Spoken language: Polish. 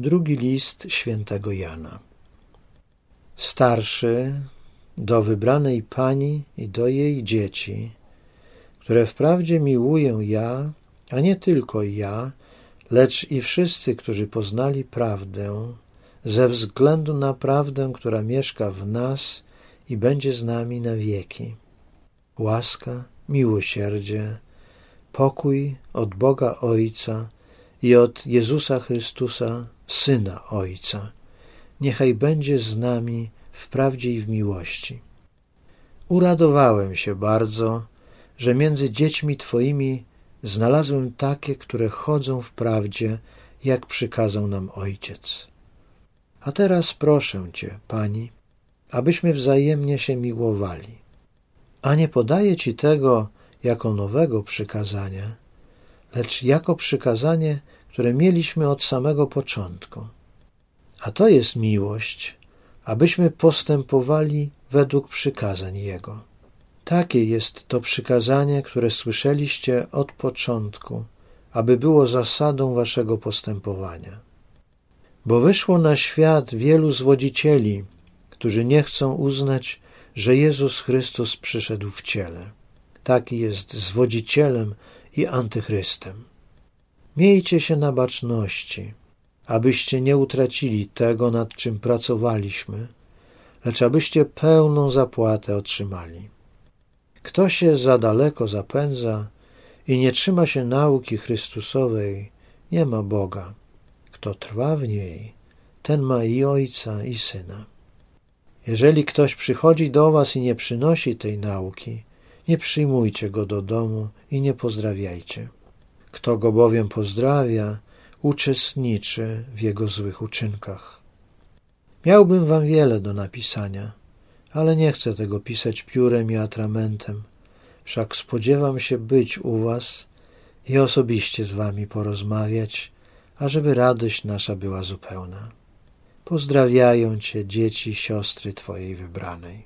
Drugi list świętego Jana. Starszy do wybranej pani i do jej dzieci, które wprawdzie miłuję ja, a nie tylko ja, lecz i wszyscy, którzy poznali prawdę, ze względu na prawdę, która mieszka w nas i będzie z nami na wieki. Łaska, miłosierdzie, pokój od Boga Ojca i od Jezusa Chrystusa, Syna Ojca, niechaj będzie z nami w prawdzie i w miłości. Uradowałem się bardzo, że między dziećmi Twoimi znalazłem takie, które chodzą w prawdzie, jak przykazał nam Ojciec. A teraz proszę Cię, Pani, abyśmy wzajemnie się miłowali. A nie podaję Ci tego jako nowego przykazania, lecz jako przykazanie, które mieliśmy od samego początku. A to jest miłość, abyśmy postępowali według przykazań Jego. Takie jest to przykazanie, które słyszeliście od początku, aby było zasadą waszego postępowania. Bo wyszło na świat wielu zwodzicieli, którzy nie chcą uznać, że Jezus Chrystus przyszedł w ciele. Taki jest zwodzicielem i antychrystem. Miejcie się na baczności, abyście nie utracili tego, nad czym pracowaliśmy, lecz abyście pełną zapłatę otrzymali. Kto się za daleko zapędza i nie trzyma się nauki Chrystusowej, nie ma Boga. Kto trwa w niej, ten ma i Ojca, i Syna. Jeżeli ktoś przychodzi do was i nie przynosi tej nauki, nie przyjmujcie go do domu i nie pozdrawiajcie. Kto go bowiem pozdrawia, uczestniczy w jego złych uczynkach. Miałbym wam wiele do napisania, ale nie chcę tego pisać piórem i atramentem, wszak spodziewam się być u was i osobiście z wami porozmawiać, ażeby radość nasza była zupełna. Pozdrawiają cię dzieci siostry twojej wybranej.